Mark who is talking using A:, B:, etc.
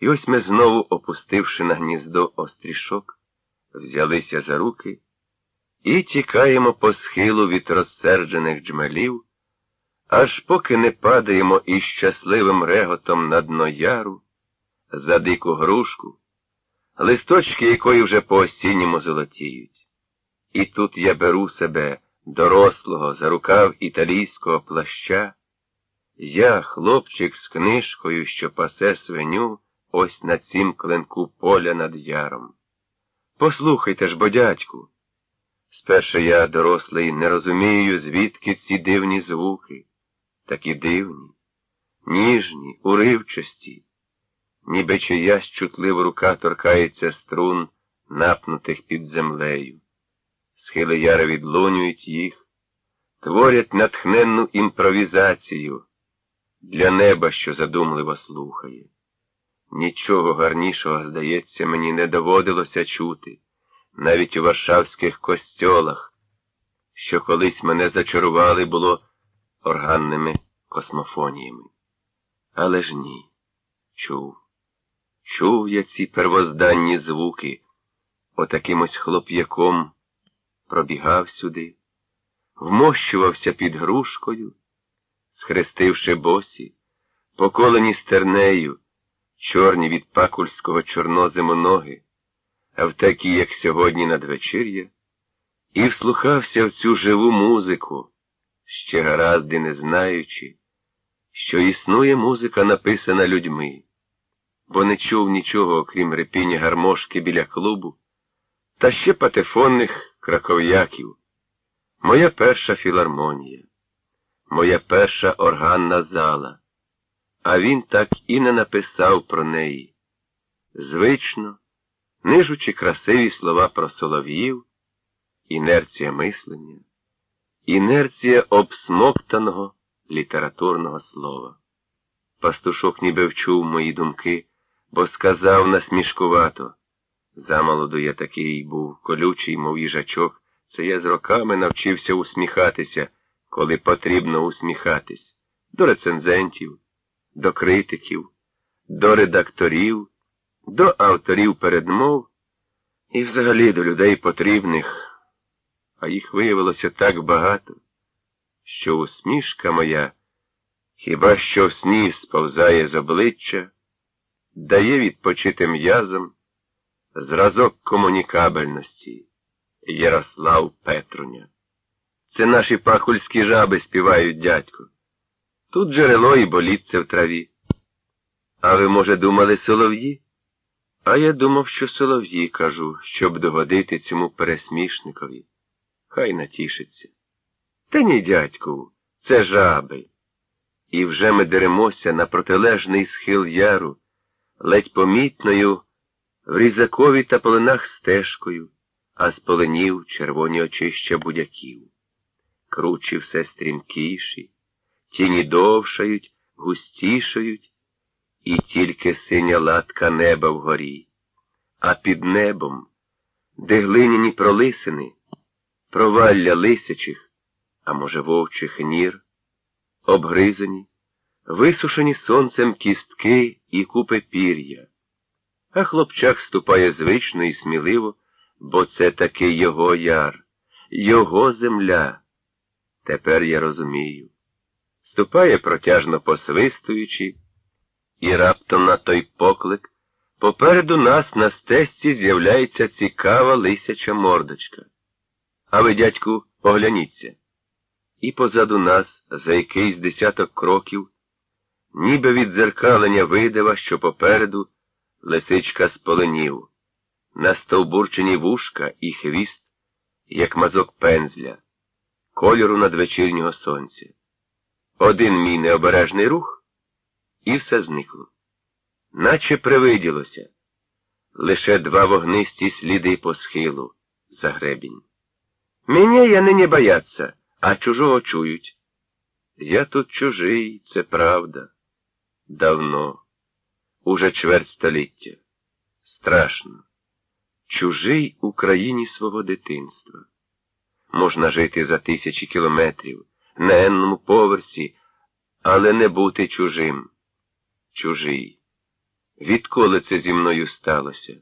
A: І ось ми знову, опустивши на гніздо острішок, взялися за руки і тікаємо по схилу від розсерджених джмелів, аж поки не падаємо із щасливим реготом на дно яру, за дику грушку, листочки якої вже по осінньому золотіють. І тут я беру себе, дорослого, за рукав італійського плаща. Я, хлопчик з книжкою, що пасе свиню, ось на цім клинку поля над яром. Послухайте ж, бо, дядьку. Спершу я, дорослий, не розумію, звідки ці дивні звуки, такі дивні, ніжні, уривчасті, ніби чиясь чутлива рука торкається струн, напнутих під землею. Схили яри відлунюють їх, творять натхненну імпровізацію для неба, що задумливо слухає. Нічого гарнішого, здається, мені не доводилося чути, навіть у варшавських костьолах, що колись мене зачарували було органними космофоніями. Але ж ні, чув, чув я ці первозданні звуки, отаким ось хлоп'яком пробігав сюди, вмощувався під грушкою, схрестивши босі, поколені стернею, чорні від пакульського чорнозиму ноги, а в такі, як сьогодні надвечір'я, і вслухався в цю живу музику, ще гаразди не знаючи, що існує музика, написана людьми, бо не чув нічого, окрім репіння гармошки біля клубу, та ще патефонних краков'яків. Моя перша філармонія, моя перша органна зала а він так і не написав про неї. Звично, нижучи красиві слова про солов'їв, інерція мислення, інерція обсмоктаного літературного слова. Пастушок ніби вчув мої думки, бо сказав насмішкувато. Замолоду я такий був колючий, мов їжачок, це я з роками навчився усміхатися, коли потрібно усміхатись, до рецензентів до критиків, до редакторів, до авторів передмов і взагалі до людей потрібних, а їх виявилося так багато, що усмішка моя хіба що в сні сповзає з обличчя, дає відпочити м'язом зразок комунікабельності Ярослав Петруня. Це наші пахульські жаби співають дядько. Тут джерело і болітце в траві. А ви, може, думали солов'ї? А я думав, що солов'ї, кажу, щоб догодити цьому пересмішникові. Хай натішиться. Та ні, дядьку, це жаби. І вже ми деремося на протилежний схил яру, ледь помітною, в різакові та полинах стежкою, а з поленів червоні очища будяків. Кручі все стрімкіші тіні довшають, густішають, і тільки синя латка неба вгорі, а під небом, де глиняні пролисини, провалля лисячих, а може, вовчих нір, обгризані, висушені сонцем кістки і купи пір'я. А хлопчак ступає звично і сміливо, бо це таки його яр, його земля. Тепер я розумію ступає протяжно посвистуючи, і раптом на той поклик попереду нас на стесці з'являється цікава лисяча мордочка. А ви, дядьку, погляніться. І позаду нас, за якийсь десяток кроків, ніби від дзеркалення видива, що попереду лисичка споленів, настовбурчені вушка і хвіст, як мазок пензля, кольору надвечірнього сонця. Один мій необережний рух, і все зникло. Наче привиділося. Лише два вогнисті сліди по схилу за гребінь. Мене я нині бояться, а чужого чують. Я тут чужий, це правда. Давно, уже чверть століття. Страшно. Чужий Україні свого дитинства. Можна жити за тисячі кілометрів на енному поверсі, але не бути чужим. Чужий. Відколи це зі мною сталося?